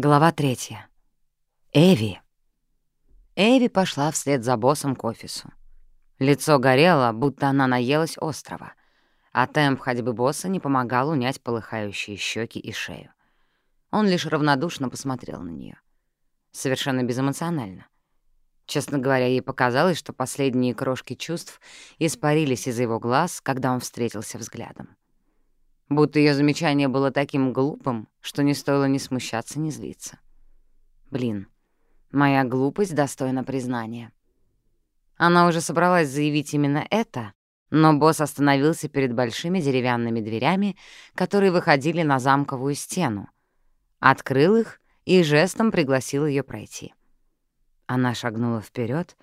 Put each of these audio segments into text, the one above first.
Глава третья. Эви. Эви пошла вслед за боссом к офису. Лицо горело, будто она наелась острова, а темп ходьбы босса не помогал унять полыхающие щеки и шею. Он лишь равнодушно посмотрел на нее, Совершенно безэмоционально. Честно говоря, ей показалось, что последние крошки чувств испарились из его глаз, когда он встретился взглядом будто ее замечание было таким глупым, что не стоило ни смущаться, ни злиться. Блин, моя глупость достойна признания. Она уже собралась заявить именно это, но босс остановился перед большими деревянными дверями, которые выходили на замковую стену, открыл их и жестом пригласил ее пройти. Она шагнула вперед,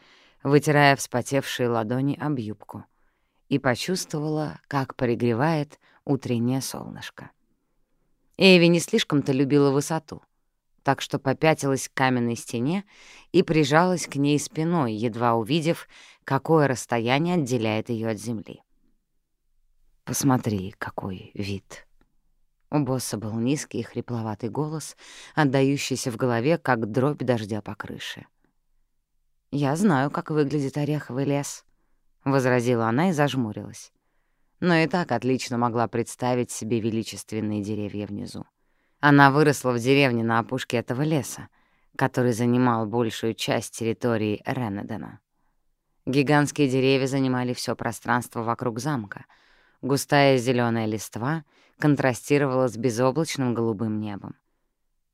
вытирая вспотевшие ладони об юбку, и почувствовала, как пригревает утреннее солнышко. Эви не слишком-то любила высоту, так что попятилась к каменной стене и прижалась к ней спиной, едва увидев, какое расстояние отделяет ее от земли. «Посмотри, какой вид!» У босса был низкий и хрипловатый голос, отдающийся в голове, как дробь дождя по крыше. «Я знаю, как выглядит ореховый лес», — возразила она и зажмурилась но и так отлично могла представить себе величественные деревья внизу. Она выросла в деревне на опушке этого леса, который занимал большую часть территории Ренедена. Гигантские деревья занимали все пространство вокруг замка. Густая зеленая листва контрастировала с безоблачным голубым небом.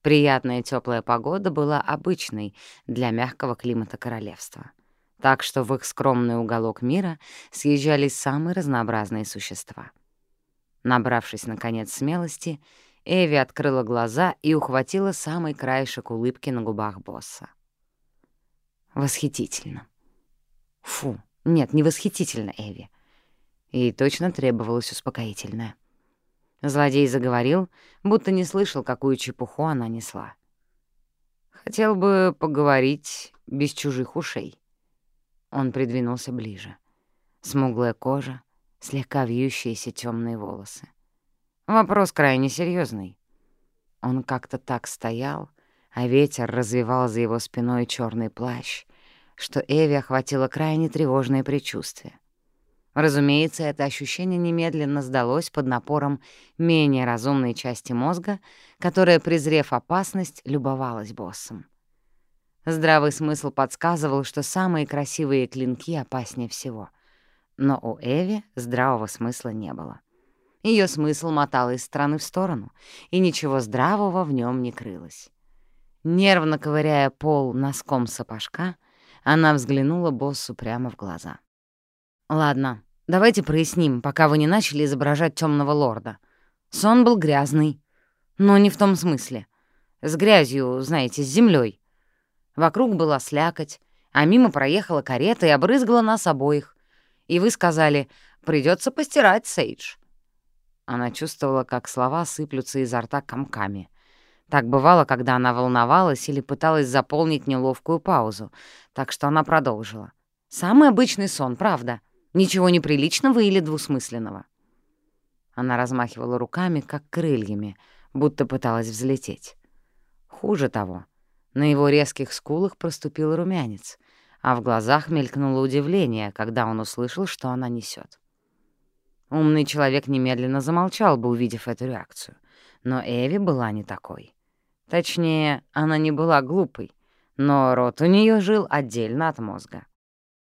Приятная теплая погода была обычной для мягкого климата королевства так что в их скромный уголок мира съезжались самые разнообразные существа. Набравшись, наконец, смелости, Эви открыла глаза и ухватила самый краешек улыбки на губах босса. Восхитительно. Фу, нет, не восхитительно, Эви. Ей точно требовалось успокоительное. Злодей заговорил, будто не слышал, какую чепуху она несла. Хотел бы поговорить без чужих ушей. Он придвинулся ближе. Смуглая кожа, слегка вьющиеся темные волосы. Вопрос крайне серьезный. Он как-то так стоял, а ветер развивал за его спиной черный плащ, что Эви охватило крайне тревожное предчувствие. Разумеется, это ощущение немедленно сдалось под напором менее разумной части мозга, которая, презрев опасность, любовалась боссом. Здравый смысл подсказывал, что самые красивые клинки опаснее всего. Но у Эви здравого смысла не было. Ее смысл мотал из стороны в сторону, и ничего здравого в нем не крылось. Нервно ковыряя пол носком сапожка, она взглянула боссу прямо в глаза. «Ладно, давайте проясним, пока вы не начали изображать темного лорда. Сон был грязный, но не в том смысле. С грязью, знаете, с землей. Вокруг была слякоть, а мимо проехала карета и обрызгала нас обоих. И вы сказали, придется постирать, Сейдж. Она чувствовала, как слова сыплются изо рта комками. Так бывало, когда она волновалась или пыталась заполнить неловкую паузу, так что она продолжила. «Самый обычный сон, правда. Ничего неприличного или двусмысленного». Она размахивала руками, как крыльями, будто пыталась взлететь. Хуже того, на его резких скулах проступил румянец, а в глазах мелькнуло удивление, когда он услышал, что она несет. Умный человек немедленно замолчал бы, увидев эту реакцию. Но Эви была не такой. Точнее, она не была глупой, но рот у нее жил отдельно от мозга.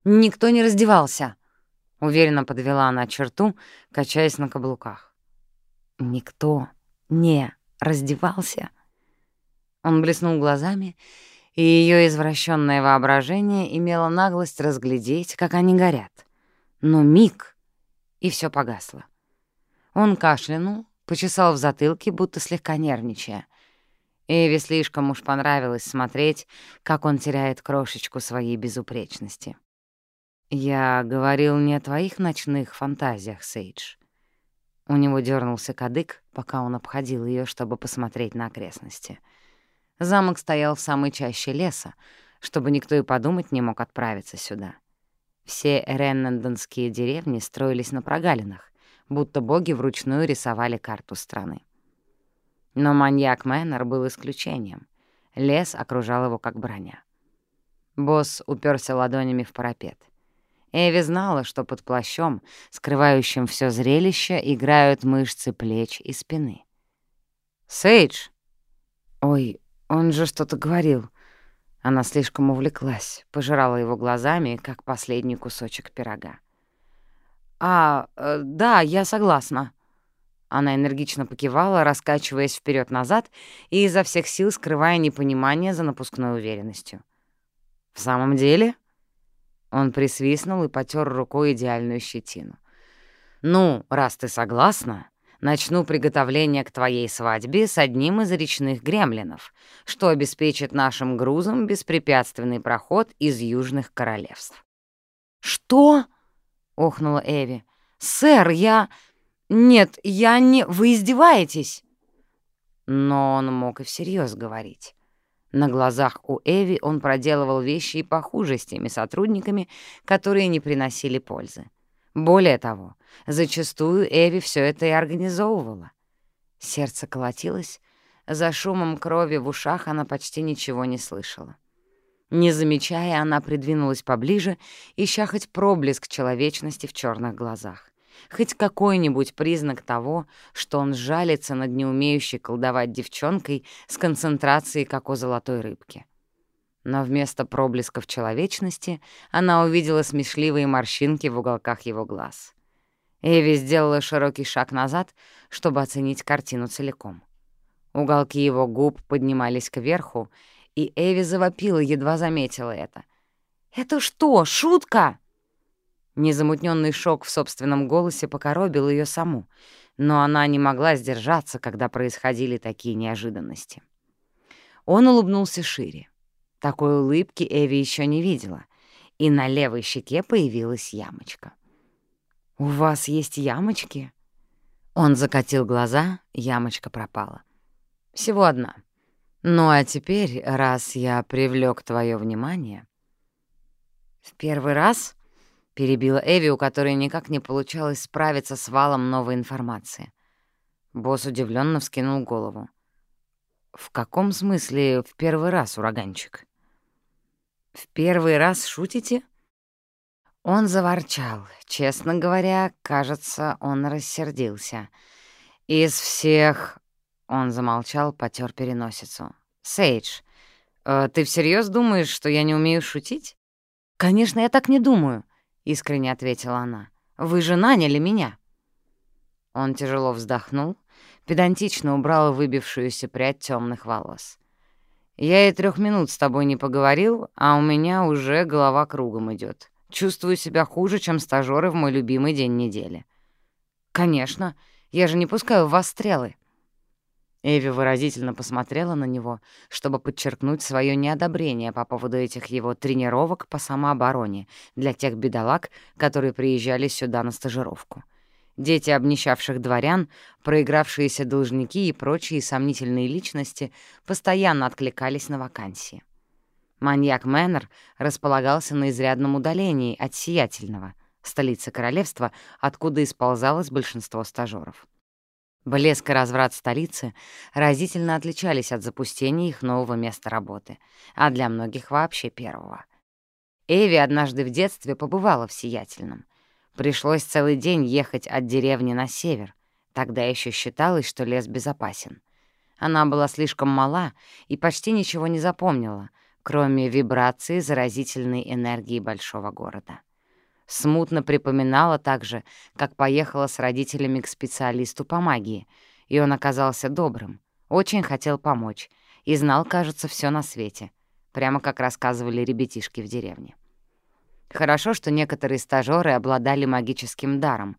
«Никто не раздевался», — уверенно подвела она черту, качаясь на каблуках. «Никто не раздевался?» Он блеснул глазами, и ее извращенное воображение имело наглость разглядеть, как они горят. Но миг, и все погасло. Он кашлянул, почесал в затылке, будто слегка нервничая. Эви слишком уж понравилось смотреть, как он теряет крошечку своей безупречности. «Я говорил не о твоих ночных фантазиях, Сейдж». У него дернулся кадык, пока он обходил ее, чтобы посмотреть на окрестности — Замок стоял в самой чаще леса, чтобы никто и подумать не мог отправиться сюда. Все реннендонские деревни строились на прогалинах, будто боги вручную рисовали карту страны. Но маньяк Мэннер был исключением. Лес окружал его как броня. Босс уперся ладонями в парапет. Эви знала, что под плащом, скрывающим все зрелище, играют мышцы плеч и спины. «Сейдж!» «Ой, он же что-то говорил». Она слишком увлеклась, пожирала его глазами, как последний кусочек пирога. «А, э, да, я согласна». Она энергично покивала, раскачиваясь вперед назад и изо всех сил скрывая непонимание за напускной уверенностью. «В самом деле?» Он присвистнул и потер рукой идеальную щетину. «Ну, раз ты согласна, начну приготовление к твоей свадьбе с одним из речных гремлинов, что обеспечит нашим грузам беспрепятственный проход из южных королевств». «Что?» — охнула Эви. «Сэр, я... Нет, я не... Вы издеваетесь?» Но он мог и всерьез говорить. На глазах у Эви он проделывал вещи и похуже с теми сотрудниками, которые не приносили пользы. Более того, зачастую Эви все это и организовывала. Сердце колотилось, за шумом крови в ушах она почти ничего не слышала. Не замечая, она придвинулась поближе, ища хоть проблеск человечности в черных глазах хоть какой-нибудь признак того, что он жалится над неумеющей колдовать девчонкой с концентрацией, как у золотой рыбки. Но вместо проблесков человечности она увидела смешливые морщинки в уголках его глаз. Эви сделала широкий шаг назад, чтобы оценить картину целиком. Уголки его губ поднимались кверху, и Эви завопила, едва заметила это. «Это что, шутка?» Незамутненный шок в собственном голосе покоробил ее саму, но она не могла сдержаться, когда происходили такие неожиданности. Он улыбнулся шире. Такой улыбки Эви еще не видела, и на левой щеке появилась ямочка. «У вас есть ямочки?» Он закатил глаза, ямочка пропала. «Всего одна. Ну а теперь, раз я привлек твое внимание...» «В первый раз?» перебила Эви, у которой никак не получалось справиться с валом новой информации. Босс удивленно вскинул голову. «В каком смысле в первый раз, ураганчик?» «В первый раз шутите?» Он заворчал. Честно говоря, кажется, он рассердился. «Из всех...» — он замолчал, потер переносицу. «Сейдж, э, ты всерьез думаешь, что я не умею шутить?» «Конечно, я так не думаю искренне ответила она. «Вы же наняли меня». Он тяжело вздохнул, педантично убрал выбившуюся прядь темных волос. «Я и трех минут с тобой не поговорил, а у меня уже голова кругом идет. Чувствую себя хуже, чем стажёры в мой любимый день недели». «Конечно, я же не пускаю в вас стрелы». Эви выразительно посмотрела на него, чтобы подчеркнуть свое неодобрение по поводу этих его тренировок по самообороне для тех бедолаг, которые приезжали сюда на стажировку. Дети обнищавших дворян, проигравшиеся должники и прочие сомнительные личности постоянно откликались на вакансии. Маньяк Мэннер располагался на изрядном удалении от Сиятельного, столицы королевства, откуда исползалось большинство стажёров. Блеск и разврат столицы разительно отличались от запустения их нового места работы, а для многих вообще первого. Эви однажды в детстве побывала в Сиятельном. Пришлось целый день ехать от деревни на север. Тогда еще считалось, что лес безопасен. Она была слишком мала и почти ничего не запомнила, кроме вибрации заразительной энергии большого города. Смутно припоминала также, как поехала с родителями к специалисту по магии, и он оказался добрым, очень хотел помочь и знал, кажется, все на свете, прямо как рассказывали ребятишки в деревне. Хорошо, что некоторые стажёры обладали магическим даром,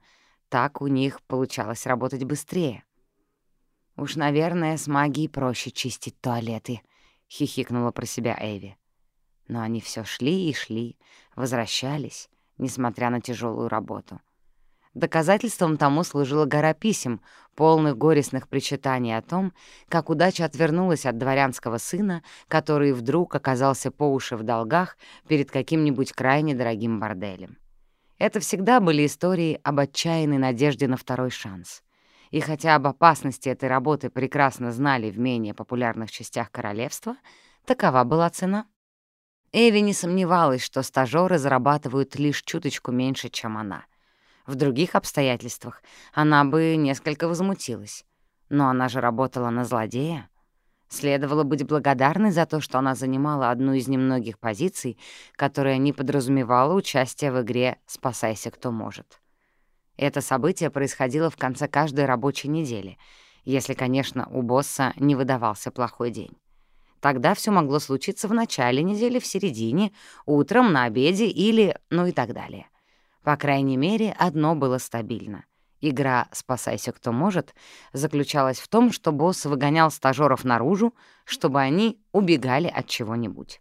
так у них получалось работать быстрее. «Уж, наверное, с магией проще чистить туалеты», — хихикнула про себя Эви. Но они все шли и шли, возвращались, несмотря на тяжелую работу. Доказательством тому служила гора писем, полных горестных причитаний о том, как удача отвернулась от дворянского сына, который вдруг оказался по уши в долгах перед каким-нибудь крайне дорогим борделем. Это всегда были истории об отчаянной надежде на второй шанс. И хотя об опасности этой работы прекрасно знали в менее популярных частях королевства, такова была цена. Эви не сомневалась, что стажёры зарабатывают лишь чуточку меньше, чем она. В других обстоятельствах она бы несколько возмутилась. Но она же работала на злодея. Следовало быть благодарной за то, что она занимала одну из немногих позиций, которая не подразумевала участие в игре «Спасайся, кто может». Это событие происходило в конце каждой рабочей недели, если, конечно, у босса не выдавался плохой день. Тогда все могло случиться в начале недели, в середине, утром, на обеде или ну и так далее. По крайней мере, одно было стабильно. Игра «Спасайся, кто может» заключалась в том, что босс выгонял стажёров наружу, чтобы они убегали от чего-нибудь.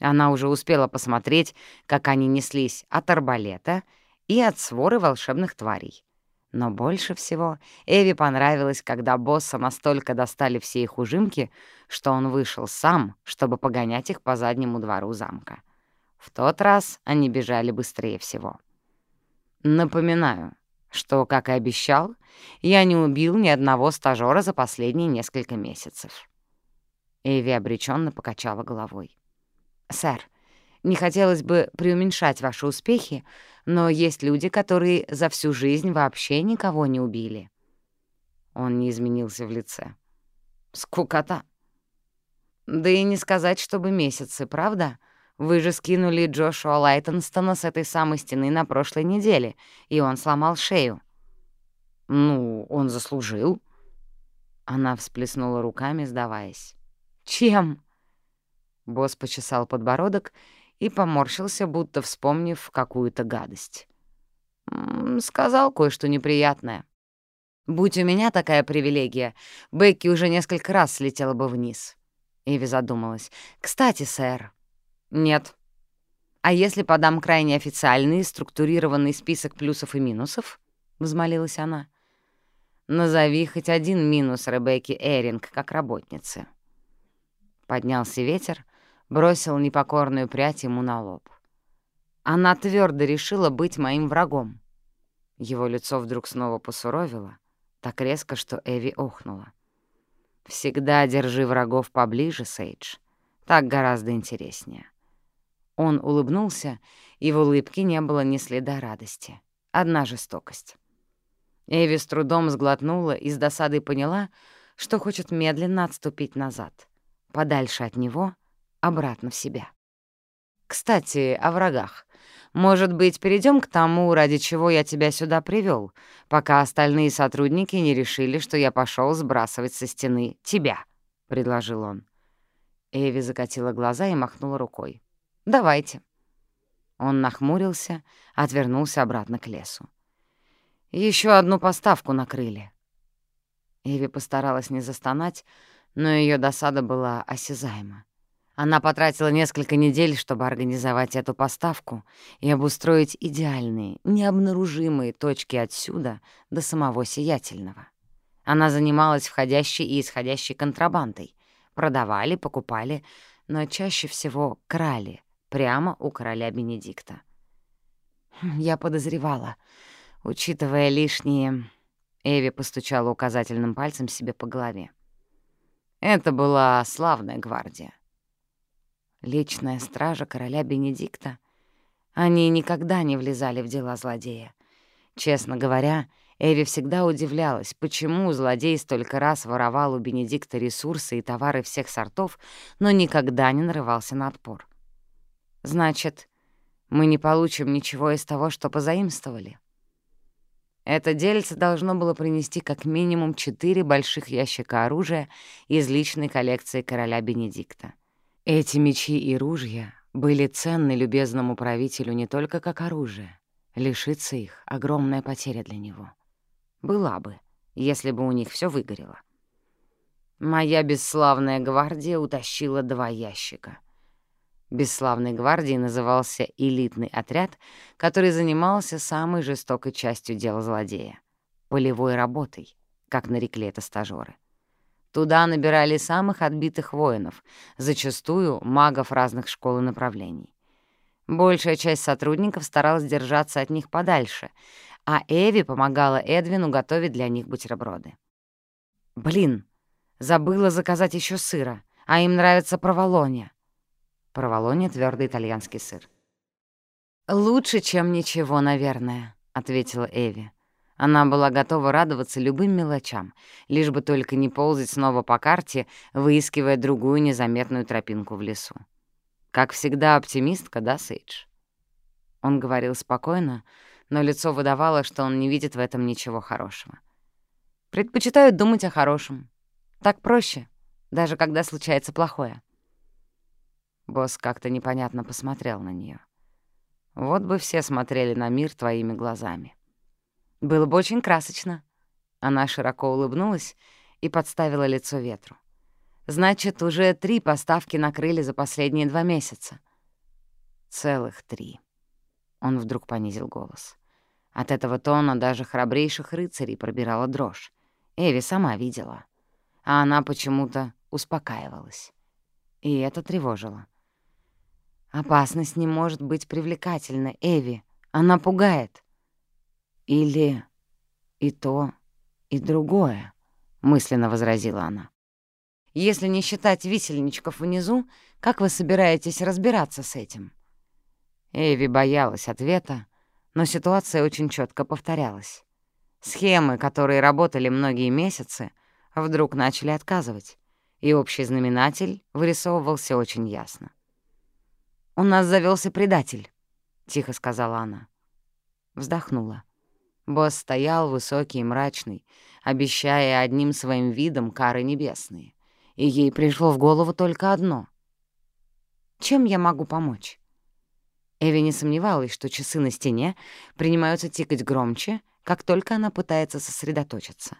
Она уже успела посмотреть, как они неслись от арбалета — и от своры волшебных тварей. Но больше всего Эви понравилось, когда босса настолько достали все их ужимки, что он вышел сам, чтобы погонять их по заднему двору замка. В тот раз они бежали быстрее всего. Напоминаю, что, как и обещал, я не убил ни одного стажёра за последние несколько месяцев. Эви обреченно покачала головой. «Сэр, не хотелось бы преуменьшать ваши успехи, но есть люди, которые за всю жизнь вообще никого не убили». Он не изменился в лице. «Скукота!» «Да и не сказать, чтобы месяцы, правда? Вы же скинули Джошуа Лайтонстона с этой самой стены на прошлой неделе, и он сломал шею». «Ну, он заслужил». Она всплеснула руками, сдаваясь. «Чем?» Босс почесал подбородок и поморщился, будто вспомнив какую-то гадость. «Сказал кое-что неприятное. Будь у меня такая привилегия, Бекки уже несколько раз слетела бы вниз». Иви задумалась. «Кстати, сэр...» «Нет». «А если подам крайне официальный, структурированный список плюсов и минусов?» — взмолилась она. «Назови хоть один минус Ребекки Эринг как работницы». Поднялся ветер, бросил непокорную прядь ему на лоб. Она твердо решила быть моим врагом. Его лицо вдруг снова посуровило, так резко, что Эви охнула. «Всегда держи врагов поближе, Сейдж. Так гораздо интереснее». Он улыбнулся, и в улыбке не было ни следа радости. Одна жестокость. Эви с трудом сглотнула и с досадой поняла, что хочет медленно отступить назад, подальше от него обратно в себя. «Кстати, о врагах. Может быть, перейдем к тому, ради чего я тебя сюда привел, пока остальные сотрудники не решили, что я пошел сбрасывать со стены тебя», — предложил он. Эви закатила глаза и махнула рукой. «Давайте». Он нахмурился, отвернулся обратно к лесу. Еще одну поставку накрыли». Эви постаралась не застонать, но ее досада была осязаема. Она потратила несколько недель, чтобы организовать эту поставку и обустроить идеальные, необнаружимые точки отсюда до самого Сиятельного. Она занималась входящей и исходящей контрабандой. Продавали, покупали, но чаще всего крали прямо у короля Бенедикта. Хм, я подозревала, учитывая лишние... Эви постучала указательным пальцем себе по голове. Это была славная гвардия личная стража короля Бенедикта. Они никогда не влезали в дела злодея. Честно говоря, Эви всегда удивлялась, почему злодей столько раз воровал у Бенедикта ресурсы и товары всех сортов, но никогда не нарывался на отпор. «Значит, мы не получим ничего из того, что позаимствовали?» Это дельце должно было принести как минимум четыре больших ящика оружия из личной коллекции короля Бенедикта — эти мечи и ружья были ценны любезному правителю не только как оружие. Лишиться их — огромная потеря для него. Была бы, если бы у них все выгорело. Моя бесславная гвардия утащила два ящика. Бесславной гвардией назывался элитный отряд, который занимался самой жестокой частью дела злодея — полевой работой, как нарекли это стажёры. Туда набирали самых отбитых воинов, зачастую магов разных школ и направлений. Большая часть сотрудников старалась держаться от них подальше, а Эви помогала Эдвину готовить для них бутерброды. «Блин, забыла заказать еще сыра, а им нравится проволония». Проволония — твердый итальянский сыр. «Лучше, чем ничего, наверное», — ответила Эви. Она была готова радоваться любым мелочам, лишь бы только не ползать снова по карте, выискивая другую незаметную тропинку в лесу. Как всегда, оптимистка, да, Сейдж? Он говорил спокойно, но лицо выдавало, что он не видит в этом ничего хорошего. Предпочитаю думать о хорошем. Так проще, даже когда случается плохое. Босс как-то непонятно посмотрел на нее. Вот бы все смотрели на мир твоими глазами. Было бы очень красочно. Она широко улыбнулась и подставила лицо ветру. Значит, уже три поставки накрыли за последние два месяца. Целых три. Он вдруг понизил голос. От этого тона даже храбрейших рыцарей пробирала дрожь. Эви сама видела. А она почему-то успокаивалась. И это тревожило. Опасность не может быть привлекательной, Эви. Она пугает. «Или и то, и другое», — мысленно возразила она. «Если не считать висельничков внизу, как вы собираетесь разбираться с этим?» Эви боялась ответа, но ситуация очень четко повторялась. Схемы, которые работали многие месяцы, вдруг начали отказывать, и общий знаменатель вырисовывался очень ясно. «У нас завелся предатель», — тихо сказала она. Вздохнула. Босс стоял высокий и мрачный, обещая одним своим видом кары небесные. И ей пришло в голову только одно. «Чем я могу помочь?» Эви не сомневалась, что часы на стене принимаются тикать громче, как только она пытается сосредоточиться.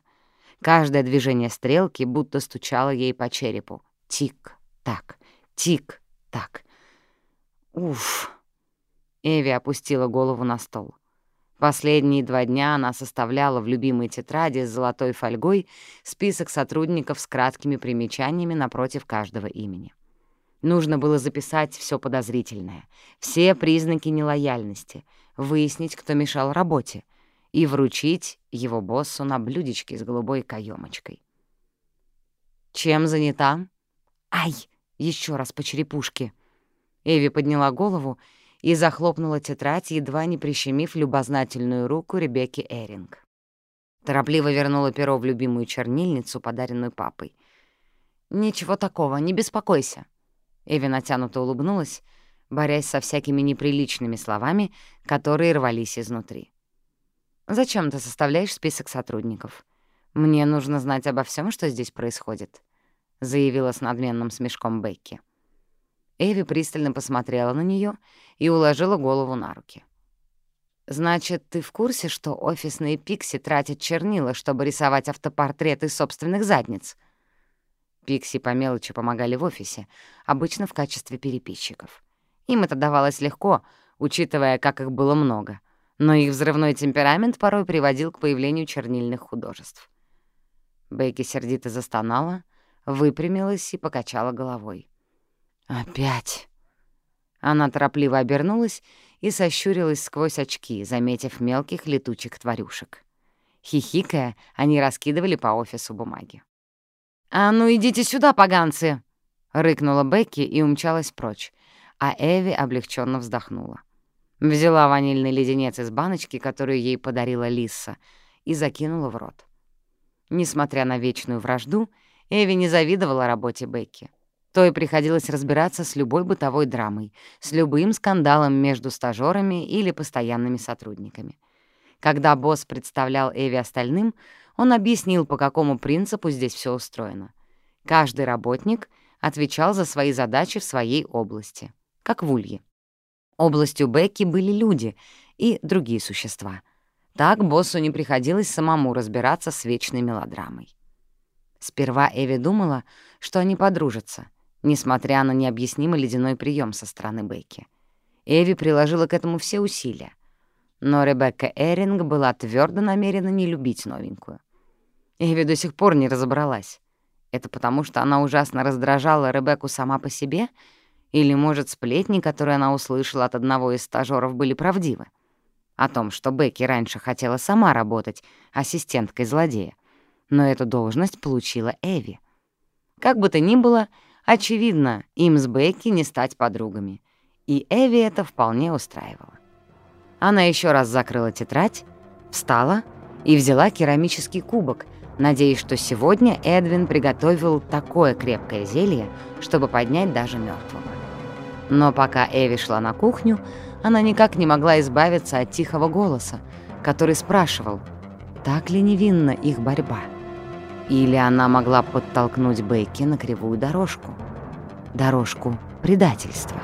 Каждое движение стрелки будто стучало ей по черепу. Тик-так, тик-так. Уф. Эви опустила голову на стол. Последние два дня она составляла в любимой тетради с золотой фольгой список сотрудников с краткими примечаниями напротив каждого имени. Нужно было записать все подозрительное, все признаки нелояльности, выяснить, кто мешал работе, и вручить его боссу на блюдечке с голубой каемочкой. «Чем занята?» «Ай!» — еще раз по черепушке. Эви подняла голову и захлопнула тетрадь, едва не прищемив любознательную руку Ребекки Эринг. Торопливо вернула перо в любимую чернильницу, подаренную папой. «Ничего такого, не беспокойся». Эви натянуто улыбнулась, борясь со всякими неприличными словами, которые рвались изнутри. «Зачем ты составляешь список сотрудников? Мне нужно знать обо всем, что здесь происходит», — заявила с надменным смешком Бекки. Эви пристально посмотрела на нее и уложила голову на руки. «Значит, ты в курсе, что офисные пикси тратят чернила, чтобы рисовать автопортреты собственных задниц?» Пикси по мелочи помогали в офисе, обычно в качестве переписчиков. Им это давалось легко, учитывая, как их было много, но их взрывной темперамент порой приводил к появлению чернильных художеств. Бейки сердито застонала, выпрямилась и покачала головой. «Опять!» Она торопливо обернулась и сощурилась сквозь очки, заметив мелких летучих тварюшек. Хихикая, они раскидывали по офису бумаги. «А ну идите сюда, поганцы!» — рыкнула Бекки и умчалась прочь, а Эви облегченно вздохнула. Взяла ванильный леденец из баночки, которую ей подарила Лиса, и закинула в рот. Несмотря на вечную вражду, Эви не завидовала работе Бекки. То и приходилось разбираться с любой бытовой драмой, с любым скандалом между стажёрами или постоянными сотрудниками. Когда босс представлял Эви остальным, он объяснил, по какому принципу здесь все устроено. Каждый работник отвечал за свои задачи в своей области, как в Улье. Областью Бекки были люди и другие существа. Так боссу не приходилось самому разбираться с вечной мелодрамой. Сперва Эви думала, что они подружатся, несмотря на необъяснимый ледяной прием со стороны Бекки. Эви приложила к этому все усилия. Но Ребекка Эринг была твердо намерена не любить новенькую. Эви до сих пор не разобралась. Это потому, что она ужасно раздражала Ребекку сама по себе? Или, может, сплетни, которые она услышала от одного из стажёров, были правдивы? о том, что Бекки раньше хотела сама работать ассистенткой злодея, но эту должность получила Эви. Как бы то ни было, очевидно, им с Бекки не стать подругами, и Эви это вполне устраивало. Она еще раз закрыла тетрадь, встала и взяла керамический кубок, надеясь, что сегодня Эдвин приготовил такое крепкое зелье, чтобы поднять даже мертвого. Но пока Эви шла на кухню, она никак не могла избавиться от тихого голоса, который спрашивал, так ли невинна их борьба. Или она могла подтолкнуть Бекки на кривую дорожку. Дорожку предательства.